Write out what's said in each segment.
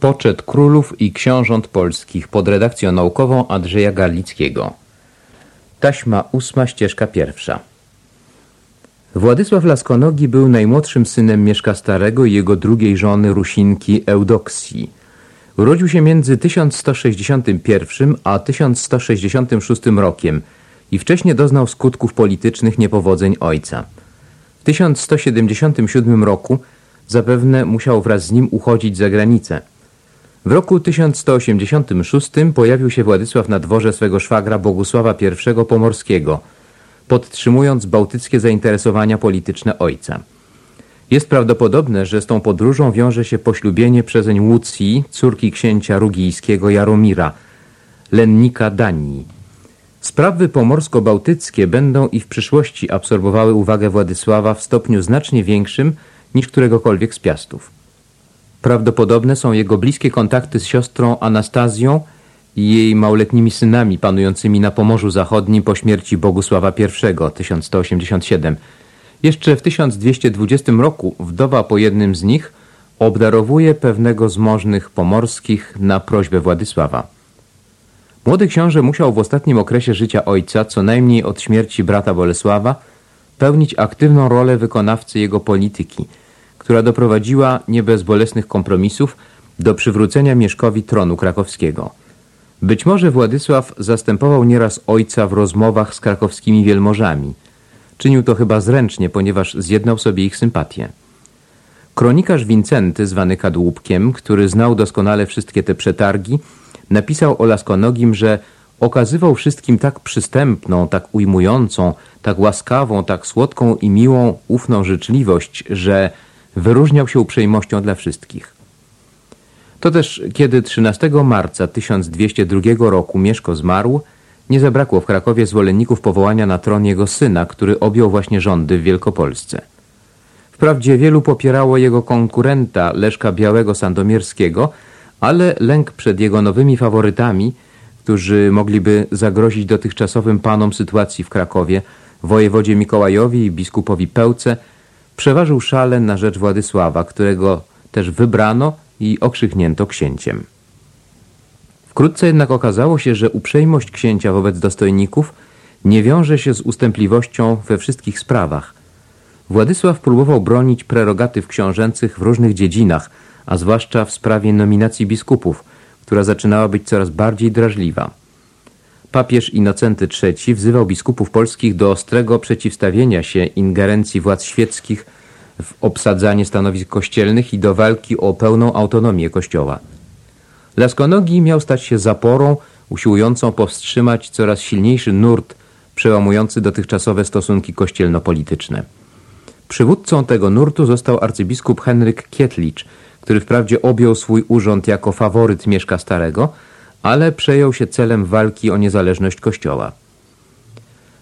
Poczet królów i książąt polskich pod redakcją naukową Andrzeja Garlickiego. Taśma ósma, ścieżka pierwsza. Władysław Laskonogi był najmłodszym synem Mieszka Starego i jego drugiej żony Rusinki Eudoksji. Urodził się między 1161 a 1166 rokiem i wcześniej doznał skutków politycznych niepowodzeń ojca. W 1177 roku zapewne musiał wraz z nim uchodzić za granicę. W roku 1186 pojawił się Władysław na dworze swego szwagra Bogusława I Pomorskiego, podtrzymując bałtyckie zainteresowania polityczne ojca. Jest prawdopodobne, że z tą podróżą wiąże się poślubienie przezeń Łucji, córki księcia rugijskiego Jaromira, lennika Danii. Sprawy pomorsko-bałtyckie będą i w przyszłości absorbowały uwagę Władysława w stopniu znacznie większym niż któregokolwiek z piastów. Prawdopodobne są jego bliskie kontakty z siostrą Anastazją i jej małoletnimi synami panującymi na Pomorzu Zachodnim po śmierci Bogusława I 1187. Jeszcze w 1220 roku wdowa po jednym z nich obdarowuje pewnego z możnych pomorskich na prośbę Władysława. Młody książę musiał w ostatnim okresie życia ojca, co najmniej od śmierci brata Bolesława, pełnić aktywną rolę wykonawcy jego polityki – która doprowadziła nie bez bolesnych kompromisów do przywrócenia Mieszkowi tronu krakowskiego. Być może Władysław zastępował nieraz ojca w rozmowach z krakowskimi wielmożami. Czynił to chyba zręcznie, ponieważ zjednał sobie ich sympatię. Kronikarz Wincenty, zwany Kadłubkiem, który znał doskonale wszystkie te przetargi, napisał o Laskonogim, że okazywał wszystkim tak przystępną, tak ujmującą, tak łaskawą, tak słodką i miłą, ufną życzliwość, że wyróżniał się uprzejmością dla wszystkich. To też, kiedy 13 marca 1202 roku Mieszko zmarł, nie zabrakło w Krakowie zwolenników powołania na tron jego syna, który objął właśnie rządy w Wielkopolsce. Wprawdzie wielu popierało jego konkurenta Leszka Białego Sandomierskiego, ale lęk przed jego nowymi faworytami, którzy mogliby zagrozić dotychczasowym panom sytuacji w Krakowie, wojewodzie Mikołajowi i biskupowi Pełce, przeważył szale na rzecz Władysława, którego też wybrano i okrzyknięto księciem. Wkrótce jednak okazało się, że uprzejmość księcia wobec dostojników nie wiąże się z ustępliwością we wszystkich sprawach. Władysław próbował bronić prerogatyw książęcych w różnych dziedzinach, a zwłaszcza w sprawie nominacji biskupów, która zaczynała być coraz bardziej drażliwa. Papież Inocenty III wzywał biskupów polskich do ostrego przeciwstawienia się ingerencji władz świeckich w obsadzanie stanowisk kościelnych i do walki o pełną autonomię Kościoła. Laskonogi miał stać się zaporą usiłującą powstrzymać coraz silniejszy nurt przełamujący dotychczasowe stosunki kościelno-polityczne. Przywódcą tego nurtu został arcybiskup Henryk Kietlicz, który wprawdzie objął swój urząd jako faworyt Mieszka Starego, ale przejął się celem walki o niezależność Kościoła.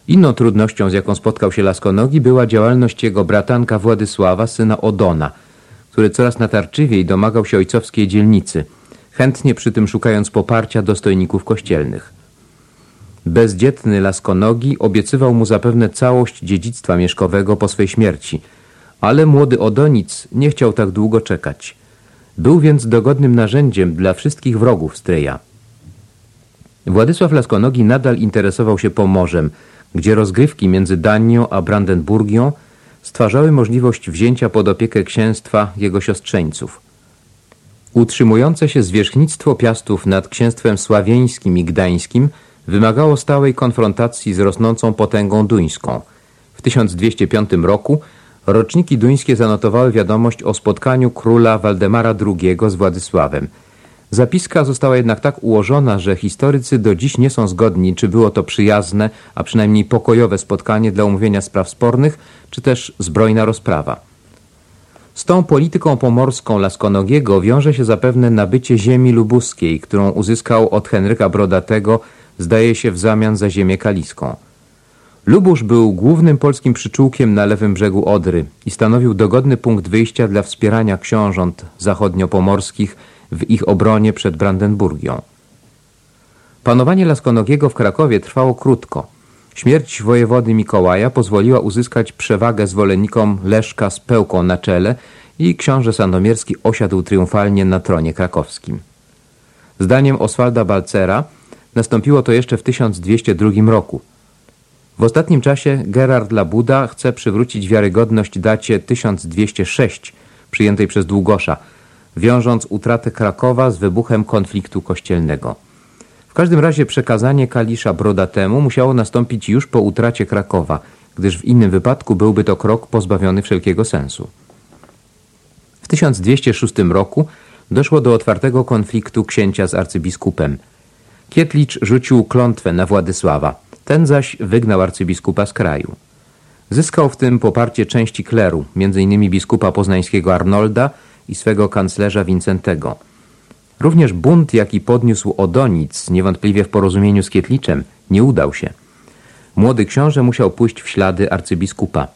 Inną trudnością, z jaką spotkał się Laskonogi, była działalność jego bratanka Władysława, syna Odona, który coraz natarczywiej domagał się ojcowskiej dzielnicy, chętnie przy tym szukając poparcia dostojników kościelnych. Bezdzietny Laskonogi obiecywał mu zapewne całość dziedzictwa mieszkowego po swej śmierci, ale młody Odonic nie chciał tak długo czekać. Był więc dogodnym narzędziem dla wszystkich wrogów Stryja. Władysław Laskonogi nadal interesował się Pomorzem, gdzie rozgrywki między Danią a Brandenburgią stwarzały możliwość wzięcia pod opiekę księstwa jego siostrzeńców. Utrzymujące się zwierzchnictwo Piastów nad księstwem sławieńskim i gdańskim wymagało stałej konfrontacji z rosnącą potęgą duńską. W 1205 roku roczniki duńskie zanotowały wiadomość o spotkaniu króla Waldemara II z Władysławem – Zapiska została jednak tak ułożona, że historycy do dziś nie są zgodni, czy było to przyjazne, a przynajmniej pokojowe spotkanie dla omówienia spraw spornych, czy też zbrojna rozprawa. Z tą polityką pomorską Laskonogiego wiąże się zapewne nabycie ziemi lubuskiej, którą uzyskał od Henryka Brodatego, zdaje się w zamian za ziemię kaliską. Lubusz był głównym polskim przyczółkiem na lewym brzegu Odry i stanowił dogodny punkt wyjścia dla wspierania książąt zachodniopomorskich w ich obronie przed Brandenburgią. Panowanie Laskonogiego w Krakowie trwało krótko. Śmierć wojewody Mikołaja pozwoliła uzyskać przewagę zwolennikom Leszka z Pełką na czele i książę Sandomierski osiadł triumfalnie na tronie krakowskim. Zdaniem Oswalda Balcera nastąpiło to jeszcze w 1202 roku. W ostatnim czasie Gerard Labuda chce przywrócić wiarygodność dacie 1206 przyjętej przez Długosza, wiążąc utratę Krakowa z wybuchem konfliktu kościelnego. W każdym razie przekazanie Kalisza Brodatemu musiało nastąpić już po utracie Krakowa, gdyż w innym wypadku byłby to krok pozbawiony wszelkiego sensu. W 1206 roku doszło do otwartego konfliktu księcia z arcybiskupem. Kietlicz rzucił klątwę na Władysława, ten zaś wygnał arcybiskupa z kraju. Zyskał w tym poparcie części kleru, m.in. biskupa poznańskiego Arnolda i swego kanclerza Wincentego. Również bunt, jaki podniósł Odonic, niewątpliwie w porozumieniu z Kietliczem, nie udał się. Młody książę musiał pójść w ślady arcybiskupa.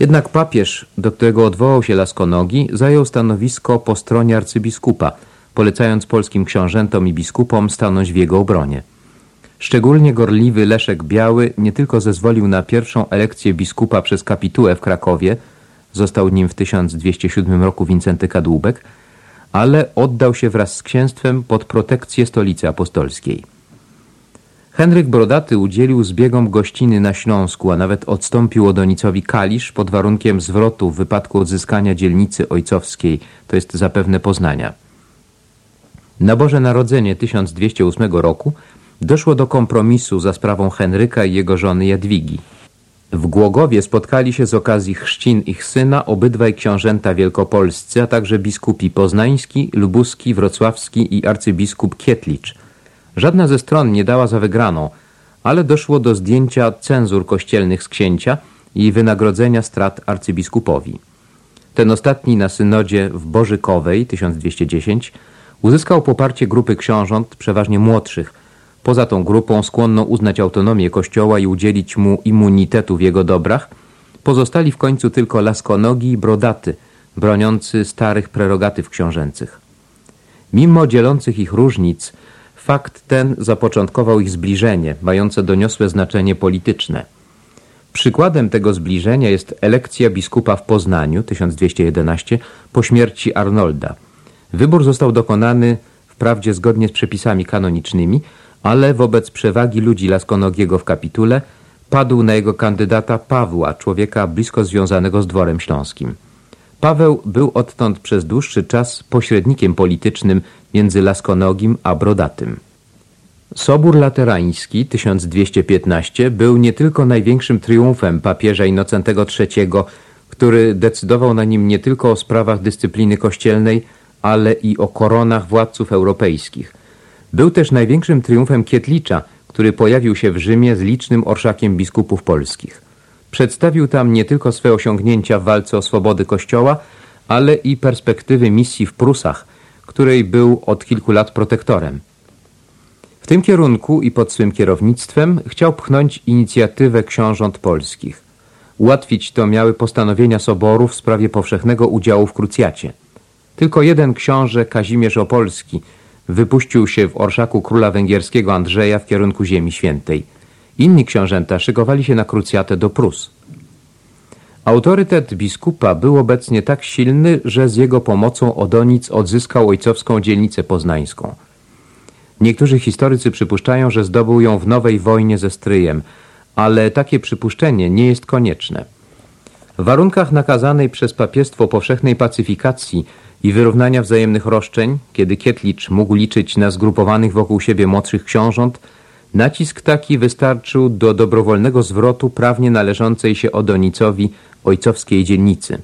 Jednak papież, do którego odwołał się Laskonogi, zajął stanowisko po stronie arcybiskupa, polecając polskim książętom i biskupom stanąć w jego obronie. Szczególnie gorliwy Leszek Biały nie tylko zezwolił na pierwszą elekcję biskupa przez kapitułę w Krakowie, został nim w 1207 roku Wincenty Kadłubek, ale oddał się wraz z księstwem pod protekcję stolicy apostolskiej. Henryk Brodaty udzielił zbiegom gościny na Śląsku, a nawet odstąpił Odonicowi Kalisz pod warunkiem zwrotu w wypadku odzyskania dzielnicy ojcowskiej, to jest zapewne Poznania. Na Boże Narodzenie 1208 roku doszło do kompromisu za sprawą Henryka i jego żony Jadwigi. W Głogowie spotkali się z okazji chrzcin ich syna obydwaj książęta wielkopolscy, a także biskupi poznański, lubuski, wrocławski i arcybiskup Kietlicz. Żadna ze stron nie dała za wygraną, ale doszło do zdjęcia cenzur kościelnych z księcia i wynagrodzenia strat arcybiskupowi. Ten ostatni na synodzie w Bożykowej 1210 uzyskał poparcie grupy książąt, przeważnie młodszych, poza tą grupą skłonną uznać autonomię Kościoła i udzielić mu immunitetu w jego dobrach, pozostali w końcu tylko laskonogi i brodaty, broniący starych prerogatyw książęcych. Mimo dzielących ich różnic, fakt ten zapoczątkował ich zbliżenie, mające doniosłe znaczenie polityczne. Przykładem tego zbliżenia jest elekcja biskupa w Poznaniu 1211 po śmierci Arnolda. Wybór został dokonany wprawdzie zgodnie z przepisami kanonicznymi, ale wobec przewagi ludzi Laskonogiego w kapitule padł na jego kandydata Pawła, człowieka blisko związanego z dworem śląskim. Paweł był odtąd przez dłuższy czas pośrednikiem politycznym między Laskonogim a Brodatym. Sobór Laterański 1215 był nie tylko największym triumfem papieża Innocentego III, który decydował na nim nie tylko o sprawach dyscypliny kościelnej, ale i o koronach władców europejskich. Był też największym triumfem Kietlicza, który pojawił się w Rzymie z licznym orszakiem biskupów polskich. Przedstawił tam nie tylko swe osiągnięcia w walce o swobody Kościoła, ale i perspektywy misji w Prusach, której był od kilku lat protektorem. W tym kierunku i pod swym kierownictwem chciał pchnąć inicjatywę książąt polskich. Ułatwić to miały postanowienia soboru w sprawie powszechnego udziału w krucjacie. Tylko jeden książę, Kazimierz Opolski, wypuścił się w orszaku króla węgierskiego Andrzeja w kierunku Ziemi Świętej. Inni książęta szykowali się na krucjatę do Prus. Autorytet biskupa był obecnie tak silny, że z jego pomocą Odonic odzyskał ojcowską dzielnicę poznańską. Niektórzy historycy przypuszczają, że zdobył ją w nowej wojnie ze Stryjem, ale takie przypuszczenie nie jest konieczne. W warunkach nakazanej przez papiestwo powszechnej pacyfikacji i wyrównania wzajemnych roszczeń, kiedy Kietlicz mógł liczyć na zgrupowanych wokół siebie młodszych książąt, nacisk taki wystarczył do dobrowolnego zwrotu prawnie należącej się Odonicowi ojcowskiej dzielnicy.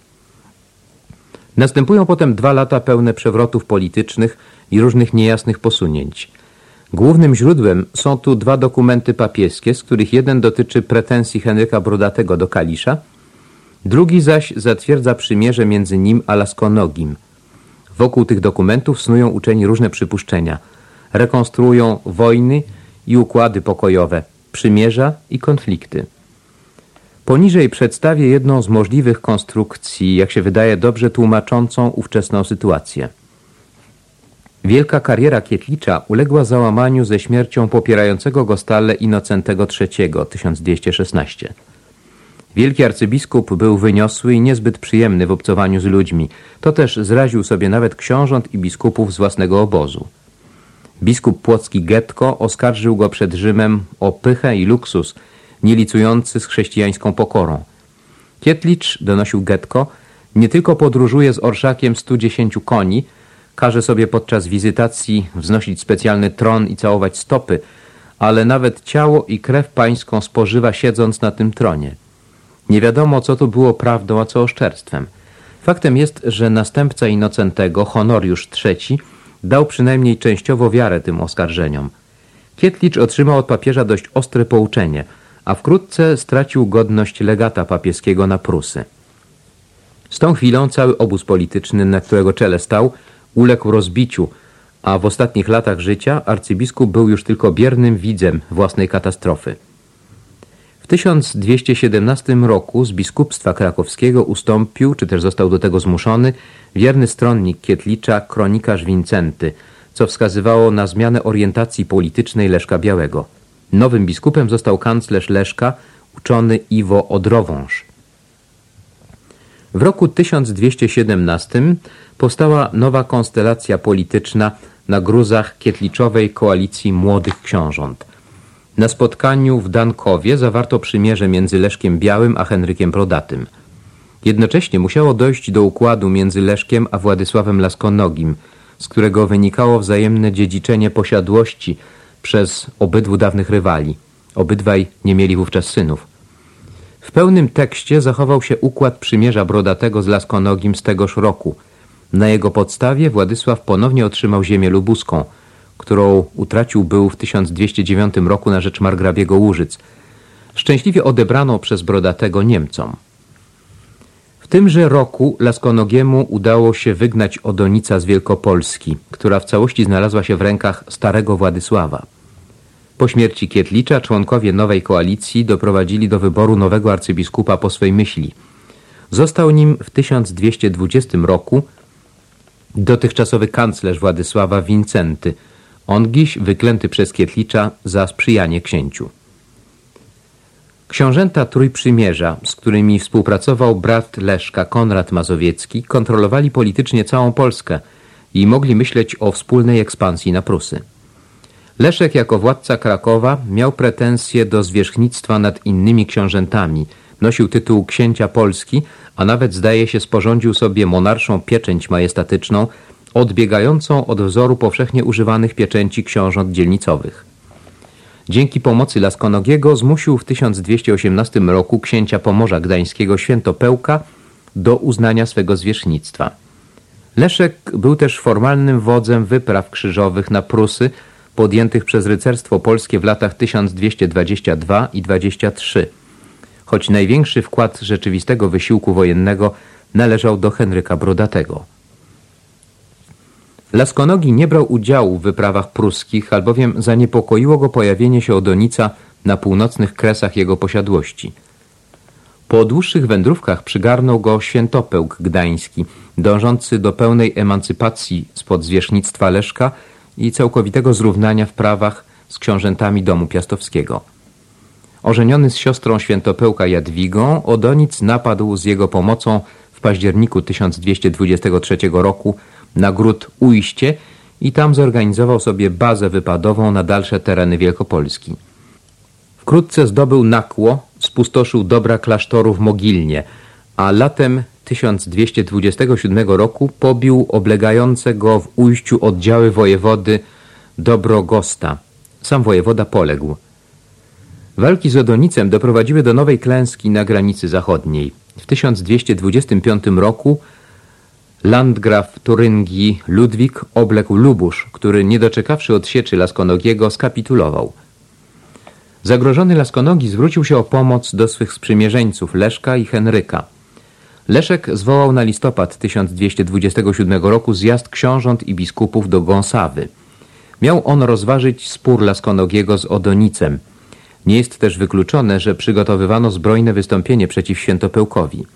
Następują potem dwa lata pełne przewrotów politycznych i różnych niejasnych posunięć. Głównym źródłem są tu dwa dokumenty papieskie, z których jeden dotyczy pretensji Henryka Brodatego do Kalisza, drugi zaś zatwierdza przymierze między nim a Laskonogim – Wokół tych dokumentów snują uczeni różne przypuszczenia. Rekonstruują wojny i układy pokojowe, przymierza i konflikty. Poniżej przedstawię jedną z możliwych konstrukcji, jak się wydaje, dobrze tłumaczącą ówczesną sytuację. Wielka kariera Kietlicza uległa załamaniu ze śmiercią popierającego go stale Innocentego III 1216. Wielki arcybiskup był wyniosły i niezbyt przyjemny w obcowaniu z ludźmi. To też zraził sobie nawet książąt i biskupów z własnego obozu. Biskup płocki Getko oskarżył go przed Rzymem o pychę i luksus, nielicujący z chrześcijańską pokorą. Kietlicz, donosił Getko, nie tylko podróżuje z orszakiem 110 koni, każe sobie podczas wizytacji wznosić specjalny tron i całować stopy, ale nawet ciało i krew pańską spożywa siedząc na tym tronie. Nie wiadomo, co tu było prawdą, a co oszczerstwem. Faktem jest, że następca Inocentego, Honoriusz III, dał przynajmniej częściowo wiarę tym oskarżeniom. Kietlicz otrzymał od papieża dość ostre pouczenie, a wkrótce stracił godność legata papieskiego na Prusy. Z tą chwilą cały obóz polityczny, na którego czele stał, uległ rozbiciu, a w ostatnich latach życia arcybiskup był już tylko biernym widzem własnej katastrofy. W 1217 roku z biskupstwa krakowskiego ustąpił, czy też został do tego zmuszony, wierny stronnik Kietlicza, kronikarz Wincenty, co wskazywało na zmianę orientacji politycznej Leszka Białego. Nowym biskupem został kanclerz Leszka, uczony Iwo Odrowąż. W roku 1217 powstała nowa konstelacja polityczna na gruzach kietliczowej koalicji młodych książąt – na spotkaniu w Dankowie zawarto przymierze między Leszkiem Białym a Henrykiem Brodatym. Jednocześnie musiało dojść do układu między Leszkiem a Władysławem Laskonogim, z którego wynikało wzajemne dziedziczenie posiadłości przez obydwu dawnych rywali. Obydwaj nie mieli wówczas synów. W pełnym tekście zachował się układ przymierza Brodatego z Laskonogim z tegoż roku. Na jego podstawie Władysław ponownie otrzymał ziemię lubuską – którą utracił był w 1209 roku na rzecz margrabiego Łużyc, szczęśliwie odebrano przez Brodatego Niemcom. W tymże roku Laskonogiemu udało się wygnać Odonica z Wielkopolski, która w całości znalazła się w rękach starego Władysława. Po śmierci Kietlicza członkowie nowej koalicji doprowadzili do wyboru nowego arcybiskupa po swej myśli. Został nim w 1220 roku dotychczasowy kanclerz Władysława Wincenty – Ongiś wyklęty przez Kietlicza za sprzyjanie księciu. Książęta Trójprzymierza, z którymi współpracował brat Leszka Konrad Mazowiecki, kontrolowali politycznie całą Polskę i mogli myśleć o wspólnej ekspansji na Prusy. Leszek jako władca Krakowa miał pretensje do zwierzchnictwa nad innymi książętami, nosił tytuł księcia Polski, a nawet zdaje się sporządził sobie monarszą pieczęć majestatyczną odbiegającą od wzoru powszechnie używanych pieczęci książąt dzielnicowych. Dzięki pomocy Laskonogiego zmusił w 1218 roku księcia Pomorza Gdańskiego Świętopełka do uznania swego zwierzchnictwa. Leszek był też formalnym wodzem wypraw krzyżowych na Prusy podjętych przez rycerstwo polskie w latach 1222 i 23, choć największy wkład rzeczywistego wysiłku wojennego należał do Henryka Brodatego. Laskonogi nie brał udziału w wyprawach pruskich, albowiem zaniepokoiło go pojawienie się Odonica na północnych kresach jego posiadłości. Po dłuższych wędrówkach przygarnął go Świętopełk Gdański, dążący do pełnej emancypacji spod zwierzchnictwa Leszka i całkowitego zrównania w prawach z książętami domu piastowskiego. Ożeniony z siostrą Świętopełka Jadwigą, Odonic napadł z jego pomocą w październiku 1223 roku na gród Ujście i tam zorganizował sobie bazę wypadową na dalsze tereny Wielkopolski. Wkrótce zdobył Nakło, spustoszył dobra klasztoru w Mogilnie, a latem 1227 roku pobił oblegające go w ujściu oddziały wojewody Dobrogosta. Sam wojewoda poległ. Walki z Odonicem doprowadziły do nowej klęski na granicy zachodniej. W 1225 roku Landgraf Turyngii Ludwik obległ Lubusz, który nie doczekawszy odsieczy Laskonogiego skapitulował. Zagrożony Laskonogi zwrócił się o pomoc do swych sprzymierzeńców Leszka i Henryka. Leszek zwołał na listopad 1227 roku zjazd książąt i biskupów do Gąsawy. Miał on rozważyć spór Laskonogiego z Odonicem. Nie jest też wykluczone, że przygotowywano zbrojne wystąpienie przeciw Świętopełkowi.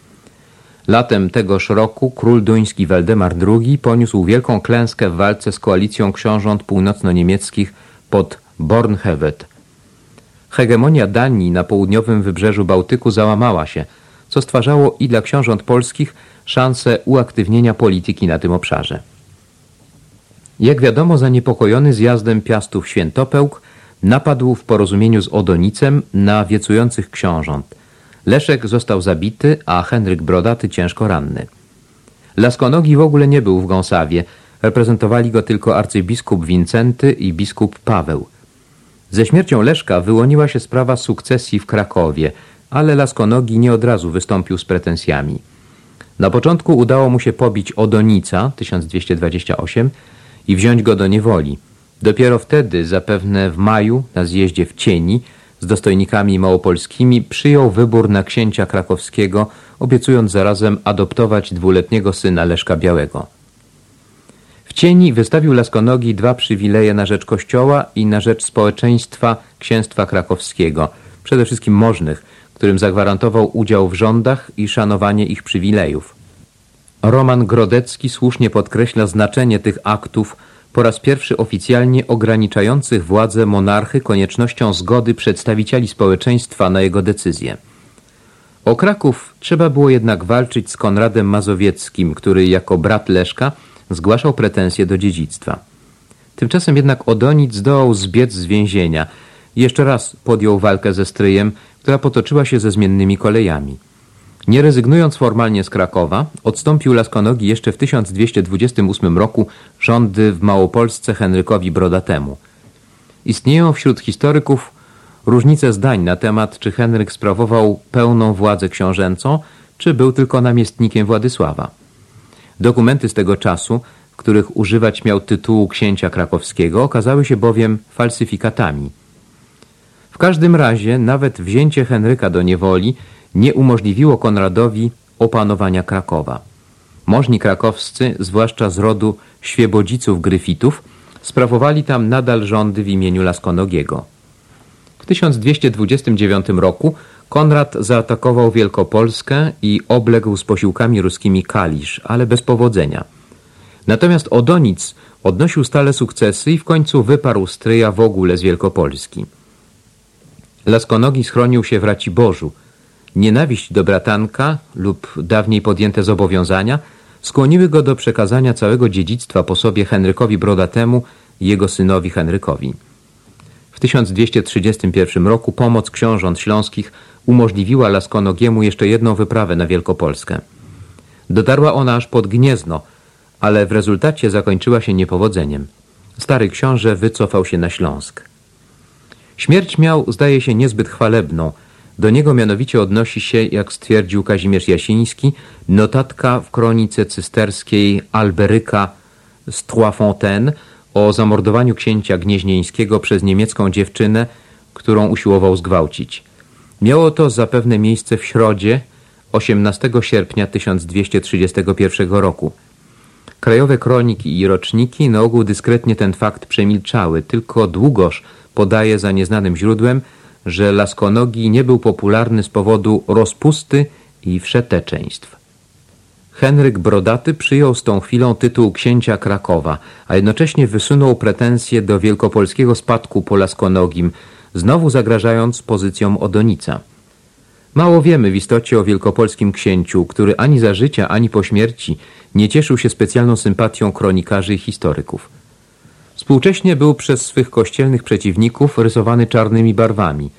Latem tegoż roku król duński Waldemar II poniósł wielką klęskę w walce z koalicją książąt północno-niemieckich pod Bornhevet. Hegemonia Danii na południowym wybrzeżu Bałtyku załamała się, co stwarzało i dla książąt polskich szansę uaktywnienia polityki na tym obszarze. Jak wiadomo, zaniepokojony zjazdem Piastów Świętopełk napadł w porozumieniu z Odonicem na wiecujących książąt. Leszek został zabity, a Henryk Brodaty ciężko ranny. Laskonogi w ogóle nie był w Gąsawie, reprezentowali go tylko arcybiskup Wincenty i biskup Paweł. Ze śmiercią Leszka wyłoniła się sprawa sukcesji w Krakowie, ale Laskonogi nie od razu wystąpił z pretensjami. Na początku udało mu się pobić Odonica 1228 i wziąć go do niewoli. Dopiero wtedy, zapewne w maju, na zjeździe w Cieni, z dostojnikami małopolskimi przyjął wybór na księcia krakowskiego, obiecując zarazem adoptować dwuletniego syna Leszka Białego. W cieni wystawił Laskonogi dwa przywileje na rzecz kościoła i na rzecz społeczeństwa księstwa krakowskiego, przede wszystkim możnych, którym zagwarantował udział w rządach i szanowanie ich przywilejów. Roman Grodecki słusznie podkreśla znaczenie tych aktów po raz pierwszy oficjalnie ograniczających władzę monarchy koniecznością zgody przedstawicieli społeczeństwa na jego decyzje. O Kraków trzeba było jednak walczyć z Konradem Mazowieckim, który jako brat Leszka zgłaszał pretensje do dziedzictwa. Tymczasem jednak Odonic zdołał zbiec z więzienia jeszcze raz podjął walkę ze stryjem, która potoczyła się ze zmiennymi kolejami. Nie rezygnując formalnie z Krakowa, odstąpił Laskonogi jeszcze w 1228 roku rządy w Małopolsce Henrykowi Brodatemu. Istnieją wśród historyków różnice zdań na temat, czy Henryk sprawował pełną władzę książęcą, czy był tylko namiestnikiem Władysława. Dokumenty z tego czasu, w których używać miał tytułu księcia krakowskiego, okazały się bowiem falsyfikatami. W każdym razie nawet wzięcie Henryka do niewoli nie umożliwiło Konradowi opanowania Krakowa. Możni krakowscy, zwłaszcza z rodu świebodziców Gryfitów, sprawowali tam nadal rządy w imieniu Laskonogiego. W 1229 roku Konrad zaatakował Wielkopolskę i obległ z posiłkami ruskimi Kalisz, ale bez powodzenia. Natomiast Odonic odnosił stale sukcesy i w końcu wyparł stryja w ogóle z Wielkopolski. Laskonogi schronił się w Raciborzu, Nienawiść do bratanka lub dawniej podjęte zobowiązania skłoniły go do przekazania całego dziedzictwa po sobie Henrykowi Brodatemu i jego synowi Henrykowi. W 1231 roku pomoc książąt śląskich umożliwiła Laskonogiemu jeszcze jedną wyprawę na Wielkopolskę. Dotarła ona aż pod Gniezno, ale w rezultacie zakończyła się niepowodzeniem. Stary książę wycofał się na Śląsk. Śmierć miał, zdaje się, niezbyt chwalebną – do niego mianowicie odnosi się, jak stwierdził Kazimierz Jasiński, notatka w kronice cysterskiej Alberyka z Trois Fontaines o zamordowaniu księcia gnieźnieńskiego przez niemiecką dziewczynę, którą usiłował zgwałcić. Miało to zapewne miejsce w Środzie 18 sierpnia 1231 roku. Krajowe kroniki i roczniki na ogół dyskretnie ten fakt przemilczały, tylko Długosz podaje za nieznanym źródłem, że Laskonogi nie był popularny z powodu rozpusty i wszeteczeństw. Henryk Brodaty przyjął z tą chwilą tytuł księcia Krakowa, a jednocześnie wysunął pretensje do wielkopolskiego spadku po Laskonogim, znowu zagrażając pozycjom Odonica. Mało wiemy w istocie o wielkopolskim księciu, który ani za życia, ani po śmierci nie cieszył się specjalną sympatią kronikarzy i historyków. Współcześnie był przez swych kościelnych przeciwników rysowany czarnymi barwami.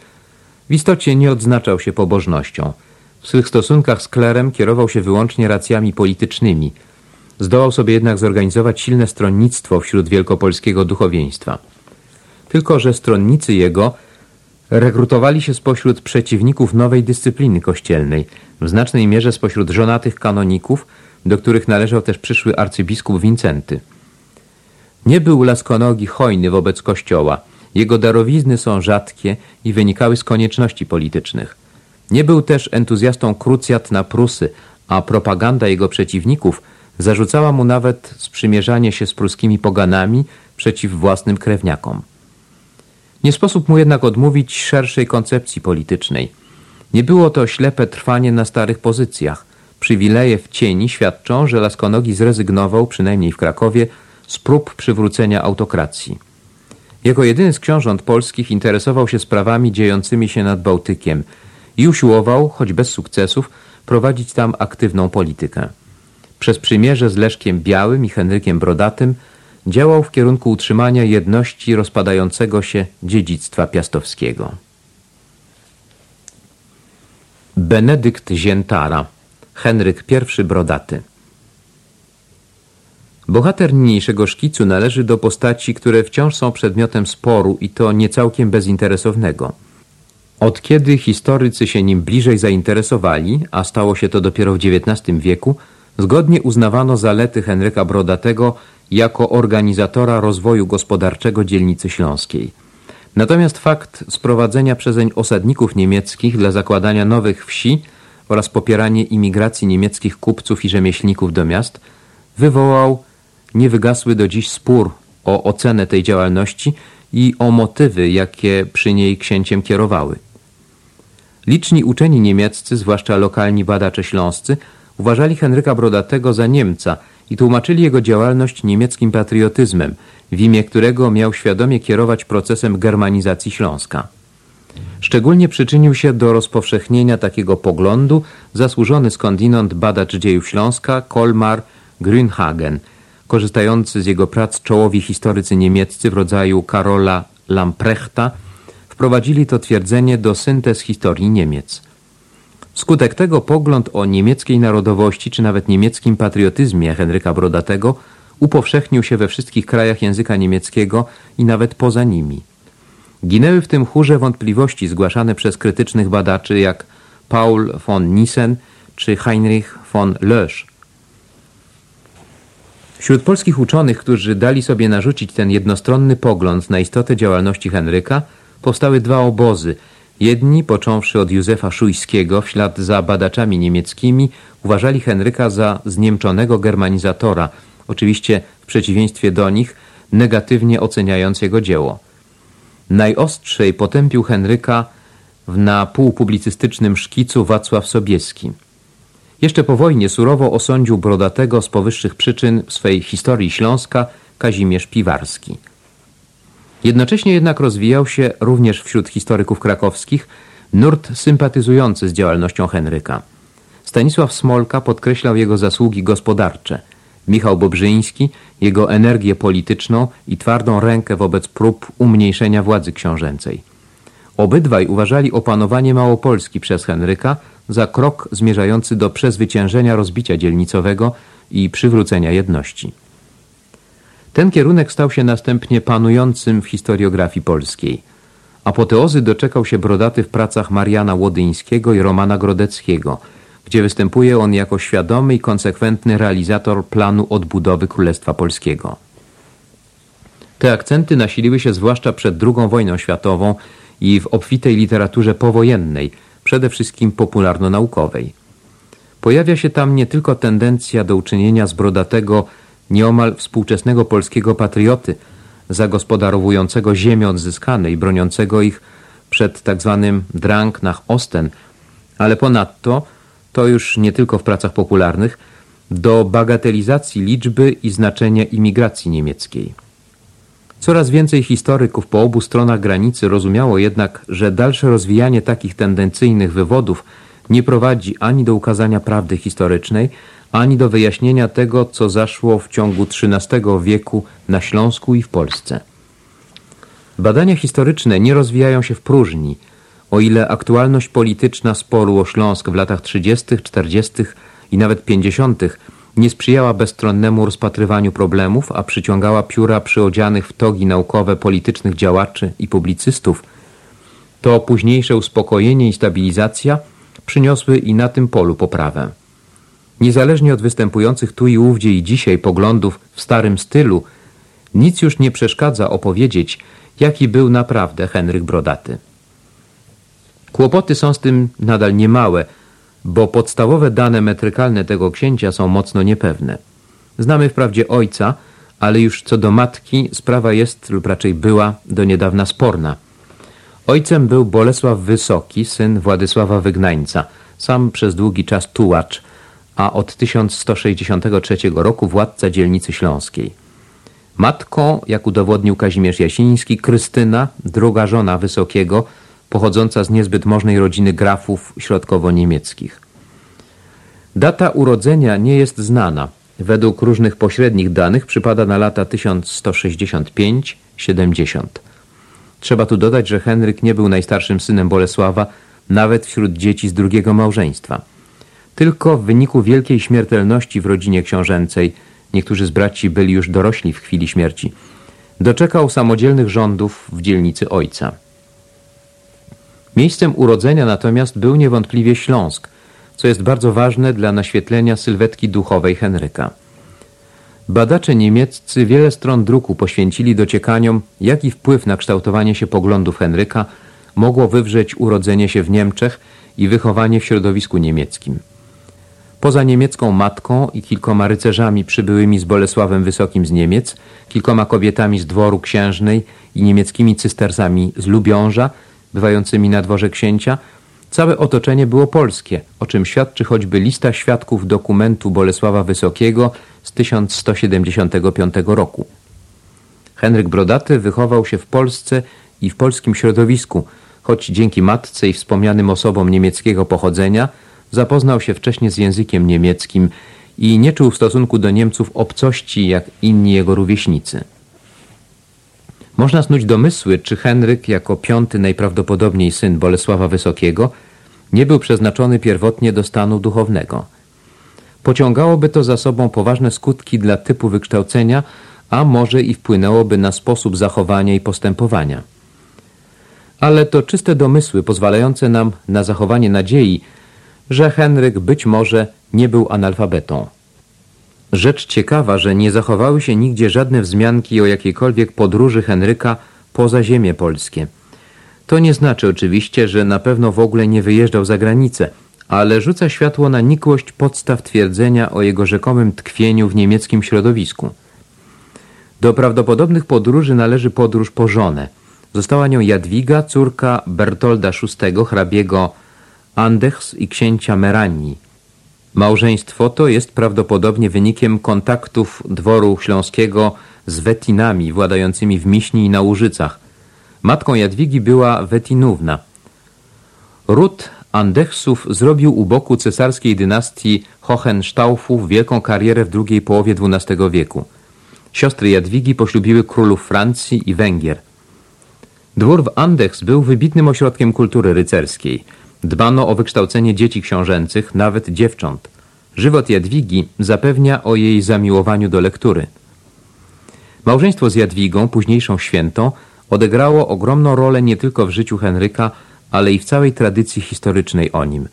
W istocie nie odznaczał się pobożnością. W swych stosunkach z klerem kierował się wyłącznie racjami politycznymi. Zdołał sobie jednak zorganizować silne stronnictwo wśród wielkopolskiego duchowieństwa. Tylko, że stronnicy jego rekrutowali się spośród przeciwników nowej dyscypliny kościelnej, w znacznej mierze spośród żonatych kanoników, do których należał też przyszły arcybiskup Wincenty. Nie był Laskonogi hojny wobec Kościoła. Jego darowizny są rzadkie i wynikały z konieczności politycznych. Nie był też entuzjastą krucjat na Prusy, a propaganda jego przeciwników zarzucała mu nawet sprzymierzanie się z pruskimi poganami przeciw własnym krewniakom. Nie sposób mu jednak odmówić szerszej koncepcji politycznej. Nie było to ślepe trwanie na starych pozycjach. Przywileje w cieni świadczą, że Laskonogi zrezygnował, przynajmniej w Krakowie, z prób przywrócenia autokracji. Jako jedyny z książąt polskich interesował się sprawami dziejącymi się nad Bałtykiem i usiłował, choć bez sukcesów, prowadzić tam aktywną politykę. Przez przymierze z Leszkiem Białym i Henrykiem Brodatym działał w kierunku utrzymania jedności rozpadającego się dziedzictwa piastowskiego. Benedykt Ziętara Henryk I Brodaty Bohater niniejszego szkicu należy do postaci, które wciąż są przedmiotem sporu i to niecałkiem bezinteresownego. Od kiedy historycy się nim bliżej zainteresowali, a stało się to dopiero w XIX wieku, zgodnie uznawano zalety Henryka Brodatego jako organizatora rozwoju gospodarczego dzielnicy śląskiej. Natomiast fakt sprowadzenia przezeń osadników niemieckich dla zakładania nowych wsi oraz popieranie imigracji niemieckich kupców i rzemieślników do miast wywołał niewygasły do dziś spór o ocenę tej działalności i o motywy, jakie przy niej księciem kierowały. Liczni uczeni niemieccy, zwłaszcza lokalni badacze śląscy, uważali Henryka Brodatego za Niemca i tłumaczyli jego działalność niemieckim patriotyzmem, w imię którego miał świadomie kierować procesem germanizacji Śląska. Szczególnie przyczynił się do rozpowszechnienia takiego poglądu zasłużony skądinąd badacz dziejów Śląska Kolmar Grünhagen, korzystający z jego prac czołowi historycy niemieccy w rodzaju Karola Lamprechta, wprowadzili to twierdzenie do syntez historii Niemiec. Wskutek tego pogląd o niemieckiej narodowości czy nawet niemieckim patriotyzmie Henryka Brodatego upowszechnił się we wszystkich krajach języka niemieckiego i nawet poza nimi. Ginęły w tym chórze wątpliwości zgłaszane przez krytycznych badaczy jak Paul von Nissen czy Heinrich von Lösch. Wśród polskich uczonych, którzy dali sobie narzucić ten jednostronny pogląd na istotę działalności Henryka, powstały dwa obozy. Jedni, począwszy od Józefa Szujskiego, w ślad za badaczami niemieckimi, uważali Henryka za zniemczonego germanizatora, oczywiście w przeciwieństwie do nich, negatywnie oceniając jego dzieło. Najostrzej potępił Henryka na półpublicystycznym szkicu Wacław Sobieski. Jeszcze po wojnie surowo osądził Brodatego z powyższych przyczyn w swej historii Śląska Kazimierz Piwarski. Jednocześnie jednak rozwijał się również wśród historyków krakowskich nurt sympatyzujący z działalnością Henryka. Stanisław Smolka podkreślał jego zasługi gospodarcze, Michał Bobrzyński jego energię polityczną i twardą rękę wobec prób umniejszenia władzy książęcej. Obydwaj uważali opanowanie Małopolski przez Henryka za krok zmierzający do przezwyciężenia rozbicia dzielnicowego i przywrócenia jedności. Ten kierunek stał się następnie panującym w historiografii polskiej. Apoteozy doczekał się Brodaty w pracach Mariana Łodyńskiego i Romana Grodeckiego, gdzie występuje on jako świadomy i konsekwentny realizator planu odbudowy Królestwa Polskiego. Te akcenty nasiliły się zwłaszcza przed II wojną światową i w obfitej literaturze powojennej, przede wszystkim popularno-naukowej. Pojawia się tam nie tylko tendencja do uczynienia z Brodatego nieomal współczesnego polskiego patrioty, zagospodarowującego ziemię odzyskane i broniącego ich przed tzw. Tak drang nach Osten, ale ponadto, to już nie tylko w pracach popularnych, do bagatelizacji liczby i znaczenia imigracji niemieckiej. Coraz więcej historyków po obu stronach granicy rozumiało jednak, że dalsze rozwijanie takich tendencyjnych wywodów nie prowadzi ani do ukazania prawdy historycznej, ani do wyjaśnienia tego, co zaszło w ciągu XIII wieku na Śląsku i w Polsce. Badania historyczne nie rozwijają się w próżni, o ile aktualność polityczna sporu o Śląsk w latach 30., 40. i nawet 50. nie sprzyjała bezstronnemu rozpatrywaniu problemów, a przyciągała pióra przyodzianych w togi naukowe politycznych działaczy i publicystów, to późniejsze uspokojenie i stabilizacja przyniosły i na tym polu poprawę. Niezależnie od występujących tu i ówdzie i dzisiaj poglądów w starym stylu, nic już nie przeszkadza opowiedzieć, jaki był naprawdę Henryk Brodaty. Kłopoty są z tym nadal niemałe, bo podstawowe dane metrykalne tego księcia są mocno niepewne. Znamy wprawdzie ojca, ale już co do matki sprawa jest lub raczej była do niedawna sporna. Ojcem był Bolesław Wysoki, syn Władysława Wygnańca, sam przez długi czas tułacz, a od 1163 roku władca dzielnicy śląskiej. Matką, jak udowodnił Kazimierz Jasiński, Krystyna, druga żona Wysokiego, pochodząca z niezbyt możnej rodziny grafów środkowo-niemieckich. Data urodzenia nie jest znana. Według różnych pośrednich danych przypada na lata 1165-70. Trzeba tu dodać, że Henryk nie był najstarszym synem Bolesława, nawet wśród dzieci z drugiego małżeństwa. Tylko w wyniku wielkiej śmiertelności w rodzinie książęcej, niektórzy z braci byli już dorośli w chwili śmierci, doczekał samodzielnych rządów w dzielnicy ojca. Miejscem urodzenia natomiast był niewątpliwie Śląsk, co jest bardzo ważne dla naświetlenia sylwetki duchowej Henryka. Badacze niemieccy wiele stron druku poświęcili dociekaniom, jaki wpływ na kształtowanie się poglądów Henryka mogło wywrzeć urodzenie się w Niemczech i wychowanie w środowisku niemieckim. Poza niemiecką matką i kilkoma rycerzami przybyłymi z Bolesławem Wysokim z Niemiec, kilkoma kobietami z dworu księżnej i niemieckimi cystersami z Lubiąża, bywającymi na dworze księcia, całe otoczenie było polskie, o czym świadczy choćby lista świadków dokumentu Bolesława Wysokiego z 1175 roku. Henryk Brodaty wychował się w Polsce i w polskim środowisku, choć dzięki matce i wspomnianym osobom niemieckiego pochodzenia zapoznał się wcześniej z językiem niemieckim i nie czuł w stosunku do Niemców obcości jak inni jego rówieśnicy. Można snuć domysły, czy Henryk, jako piąty najprawdopodobniej syn Bolesława Wysokiego, nie był przeznaczony pierwotnie do stanu duchownego. Pociągałoby to za sobą poważne skutki dla typu wykształcenia, a może i wpłynęłoby na sposób zachowania i postępowania. Ale to czyste domysły pozwalające nam na zachowanie nadziei, że Henryk być może nie był analfabetą. Rzecz ciekawa, że nie zachowały się nigdzie żadne wzmianki o jakiejkolwiek podróży Henryka poza ziemię polskie. To nie znaczy oczywiście, że na pewno w ogóle nie wyjeżdżał za granicę, ale rzuca światło na nikłość podstaw twierdzenia o jego rzekomym tkwieniu w niemieckim środowisku. Do prawdopodobnych podróży należy podróż po żonę. Została nią Jadwiga, córka Bertolda VI, hrabiego Andechs i księcia Meranii. Małżeństwo to jest prawdopodobnie wynikiem kontaktów dworu śląskiego z Wetinami władającymi w Miśni i na Łużycach. Matką Jadwigi była Wetinówna. Ród Andechsów zrobił u boku cesarskiej dynastii Hohenstaufów wielką karierę w drugiej połowie XII wieku. Siostry Jadwigi poślubiły królów Francji i Węgier. Dwór w Andechs był wybitnym ośrodkiem kultury rycerskiej – Dbano o wykształcenie dzieci książęcych, nawet dziewcząt. Żywot Jadwigi zapewnia o jej zamiłowaniu do lektury. Małżeństwo z Jadwigą, późniejszą świętą, odegrało ogromną rolę nie tylko w życiu Henryka, ale i w całej tradycji historycznej o nim.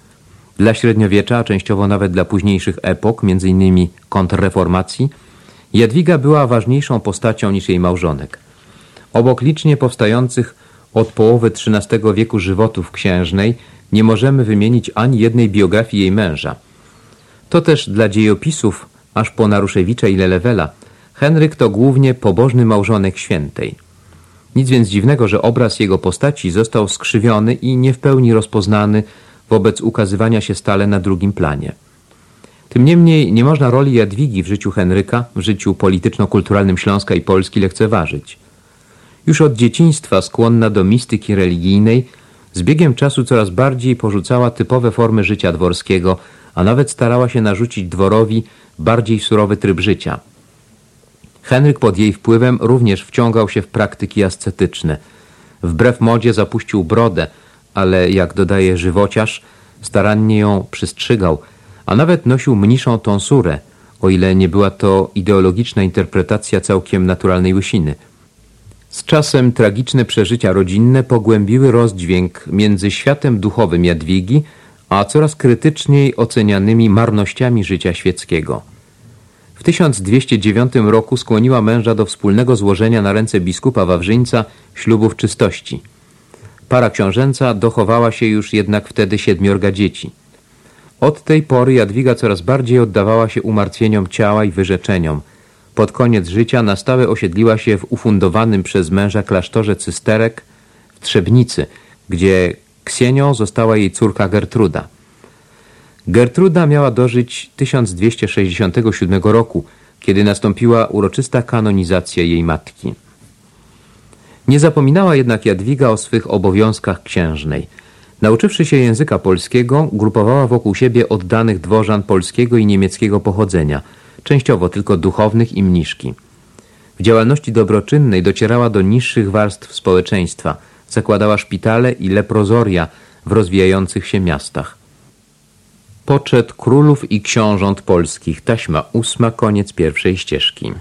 Dla średniowiecza, a częściowo nawet dla późniejszych epok, m.in. kontrreformacji, Jadwiga była ważniejszą postacią niż jej małżonek. Obok licznie powstających od połowy XIII wieku żywotów księżnej nie możemy wymienić ani jednej biografii jej męża. To też dla dziejopisów, aż po Naruszewicza i Lelewela, Henryk to głównie pobożny małżonek świętej. Nic więc dziwnego, że obraz jego postaci został skrzywiony i nie w pełni rozpoznany wobec ukazywania się stale na drugim planie. Tym niemniej nie można roli Jadwigi w życiu Henryka, w życiu polityczno-kulturalnym Śląska i Polski lekceważyć. Już od dzieciństwa skłonna do mistyki religijnej, z biegiem czasu coraz bardziej porzucała typowe formy życia dworskiego, a nawet starała się narzucić dworowi bardziej surowy tryb życia. Henryk pod jej wpływem również wciągał się w praktyki ascetyczne. Wbrew modzie zapuścił brodę, ale jak dodaje żywociarz, starannie ją przystrzygał, a nawet nosił mniejszą tonsurę, o ile nie była to ideologiczna interpretacja całkiem naturalnej łysiny – z czasem tragiczne przeżycia rodzinne pogłębiły rozdźwięk między światem duchowym Jadwigi, a coraz krytyczniej ocenianymi marnościami życia świeckiego. W 1209 roku skłoniła męża do wspólnego złożenia na ręce biskupa Wawrzyńca ślubów czystości. Para książęca dochowała się już jednak wtedy siedmiorga dzieci. Od tej pory Jadwiga coraz bardziej oddawała się umartwieniom ciała i wyrzeczeniom – pod koniec życia na stałe osiedliła się w ufundowanym przez męża klasztorze cysterek w Trzebnicy, gdzie Ksienią została jej córka Gertruda. Gertruda miała dożyć 1267 roku, kiedy nastąpiła uroczysta kanonizacja jej matki. Nie zapominała jednak Jadwiga o swych obowiązkach księżnej. Nauczywszy się języka polskiego, grupowała wokół siebie oddanych dworzan polskiego i niemieckiego pochodzenia, częściowo tylko duchownych i mniszki. W działalności dobroczynnej docierała do niższych warstw społeczeństwa, zakładała szpitale i leprozoria w rozwijających się miastach. Poczet królów i książąt polskich, taśma ósma, koniec pierwszej ścieżki.